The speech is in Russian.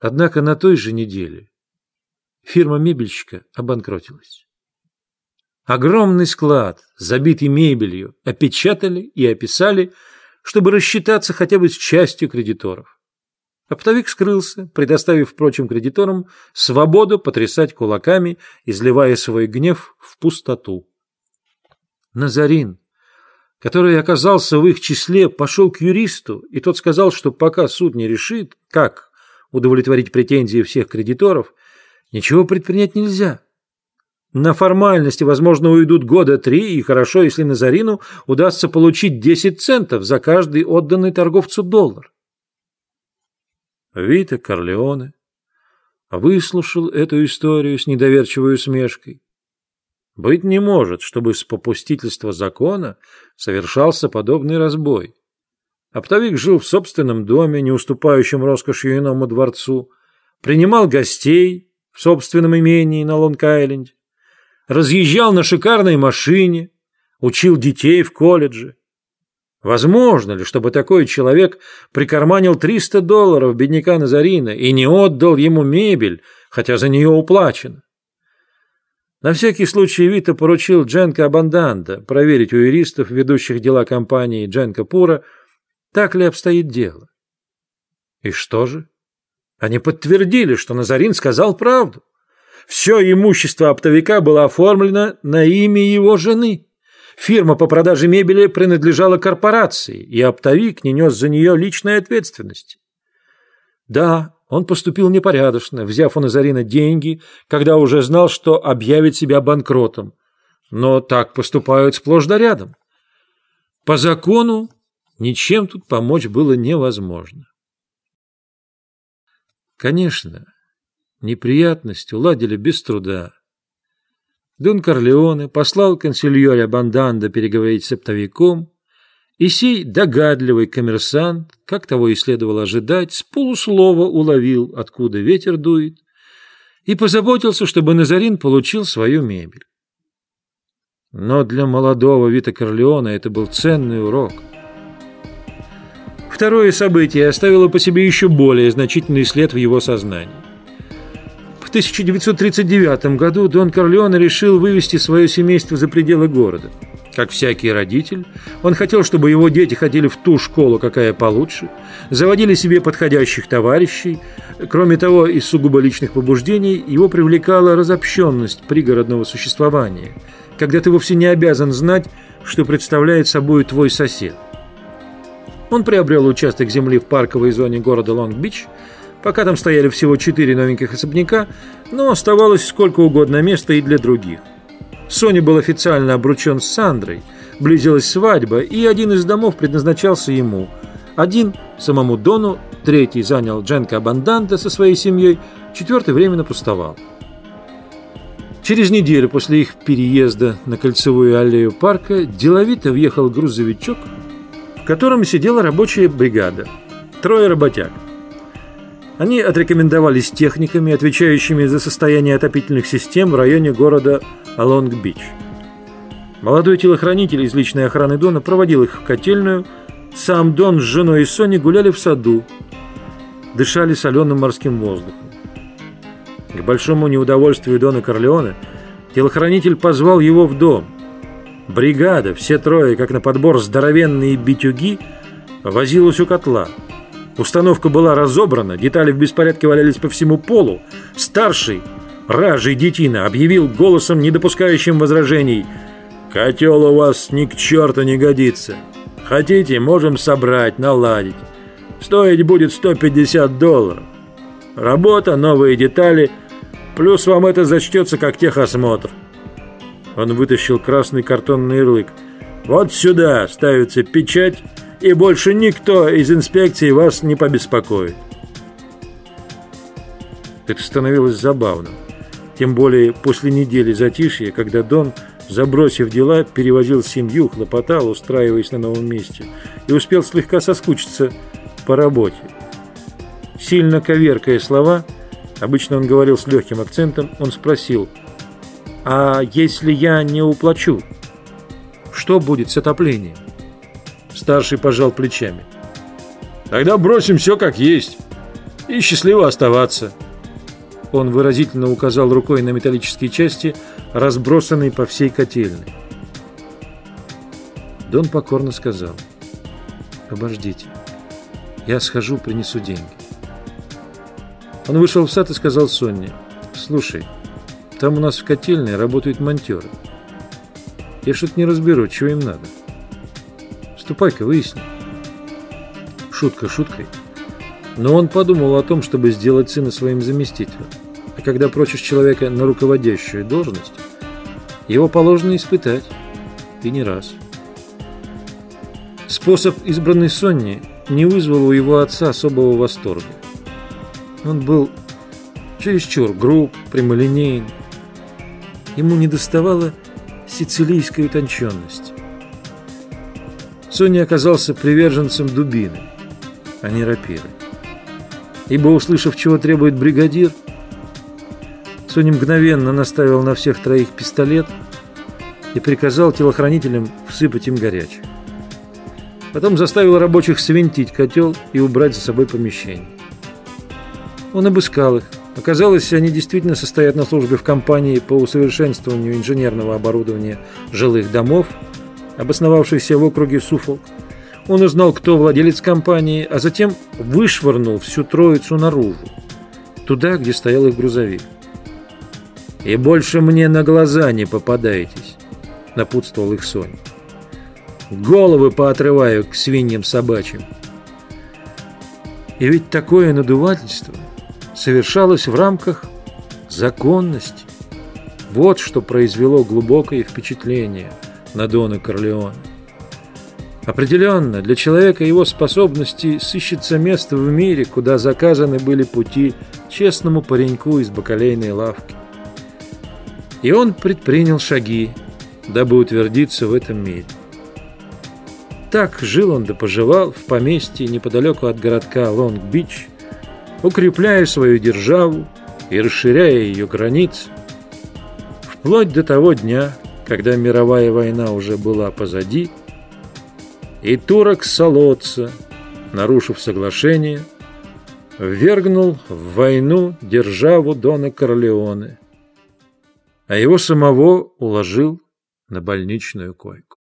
Однако на той же неделе фирма мебельщика обанкротилась. Огромный склад, забитый мебелью, опечатали и описали, чтобы рассчитаться хотя бы с частью кредиторов. Оптовик скрылся, предоставив прочим кредиторам свободу потрясать кулаками, изливая свой гнев в пустоту. Назарин, который оказался в их числе, пошел к юристу, и тот сказал, что пока суд не решит, как удовлетворить претензии всех кредиторов, ничего предпринять нельзя. На формальности, возможно, уйдут года три, и хорошо, если Назарину удастся получить 10 центов за каждый отданный торговцу доллар. Вита Корлеоне выслушал эту историю с недоверчивой усмешкой. Быть не может, чтобы с попустительства закона совершался подобный разбой. Оптовик жил в собственном доме, не уступающем роскошью иному дворцу, принимал гостей в собственном имении на Лонг-Айленде, разъезжал на шикарной машине, учил детей в колледже. Возможно ли, чтобы такой человек прикарманил 300 долларов бедняка Назарина и не отдал ему мебель, хотя за нее уплачено? На всякий случай Вита поручил Дженка Абанданда проверить у юристов, ведущих дела компании Дженка Пура, так ли обстоит дело. И что же? Они подтвердили, что Назарин сказал правду. Все имущество оптовика было оформлено на имя его жены. Фирма по продаже мебели принадлежала корпорации, и оптовик не нес за нее личной ответственности. Да, он поступил непорядочно, взяв у Назарина деньги, когда уже знал, что объявит себя банкротом. Но так поступают сплошь да рядом. По закону ничем тут помочь было невозможно. Конечно, неприятность уладили без труда. Дон Корлеоне послал консильоре Банданда переговорить с оптовиком, и сей догадливый коммерсант, как того и следовало ожидать, с полуслова уловил, откуда ветер дует, и позаботился, чтобы Назарин получил свою мебель. Но для молодого Вита Корлеона это был ценный урок. Второе событие оставило по себе еще более значительный след в его сознании. В 1939 году Дон Корлеоне решил вывести свое семейство за пределы города – как всякий родитель, он хотел, чтобы его дети ходили в ту школу, какая получше, заводили себе подходящих товарищей. Кроме того, из сугубо личных побуждений его привлекала разобщенность пригородного существования, когда ты вовсе не обязан знать, что представляет собой твой сосед. Он приобрел участок земли в парковой зоне города Лонг-Бич, пока там стояли всего четыре новеньких особняка, но оставалось сколько угодно места и для других – Соня был официально обручен с Сандрой, близилась свадьба, и один из домов предназначался ему. Один – самому Дону, третий занял Дженка Абанданте со своей семьей, четвертый временно пустовал. Через неделю после их переезда на кольцевую аллею парка деловито въехал грузовичок, в котором сидела рабочая бригада. Трое работяг. Они отрекомендовались техниками, отвечающими за состояние отопительных систем в районе города Лонг-Бич. Молодой телохранитель из личной охраны Дона проводил их в котельную. Сам Дон с женой и Сони гуляли в саду, дышали соленым морским воздухом. К большому неудовольствию Дона Корлеоне телохранитель позвал его в дом. Бригада, все трое, как на подбор здоровенные битюги, возилась у котла – Установка была разобрана, детали в беспорядке валялись по всему полу. Старший, ражий детина, объявил голосом, не допускающим возражений. «Котел у вас ни к черту не годится. Хотите, можем собрать, наладить. Стоить будет 150 долларов. Работа, новые детали, плюс вам это зачтется как техосмотр». Он вытащил красный картонный ярлык. «Вот сюда ставится печать» и больше никто из инспекции вас не побеспокоит. Это становилось забавным. Тем более после недели затишья, когда Дон, забросив дела, перевозил семью, хлопотал, устраиваясь на новом месте, и успел слегка соскучиться по работе. Сильно коверкая слова, обычно он говорил с легким акцентом, он спросил, «А если я не уплачу, что будет с отоплением?» Старший пожал плечами. Тогда бросим все как есть. И счастливо оставаться. Он выразительно указал рукой на металлические части, разбросанные по всей котельной. Дон покорно сказал. «Обождите. Я схожу, принесу деньги». Он вышел в сад и сказал Сонне. «Слушай, там у нас в котельной работают монтеры. Я что-то не разберу, чего им надо. Ступай-ка, выясни». Шутка шуткой. Но он подумал о том, чтобы сделать сына своим заместителем. А когда прочишь человека на руководящую должность, его положено испытать. И не раз. Способ, избранный Сонни, не вызвал у его отца особого восторга. Он был чересчур груб, прямолинеен. Ему недоставало сицилийской утонченности. Сонни оказался приверженцем дубины, а не рапиры. Ибо, услышав, чего требует бригадир, Соня мгновенно наставил на всех троих пистолет и приказал телохранителям всыпать им горячее. Потом заставил рабочих свинтить котел и убрать за собой помещение. Он обыскал их. Оказалось, они действительно состоят на службе в компании по усовершенствованию инженерного оборудования жилых домов, обосновавшейся в округе Суфолк. Он узнал, кто владелец компании, а затем вышвырнул всю троицу наружу, туда, где стоял их грузовик. «И больше мне на глаза не попадаетесь», — напутствовал их Соня. Головы поотрываю к свиньям собачьим. И ведь такое надувательство совершалось в рамках законности. Вот что произвело глубокое впечатление на Дона Корлеона. Определенно, для человека его способности сыщется место в мире, куда заказаны были пути честному пареньку из бакалейной лавки. И он предпринял шаги, дабы утвердиться в этом мире. Так жил он да поживал в поместье неподалеку от городка Лонг-Бич, укрепляя свою державу и расширяя ее границы, вплоть до того дня, когда мировая война уже была позади, и турок Солоца, нарушив соглашение, ввергнул в войну державу Дона Корлеоне, а его самого уложил на больничную койку.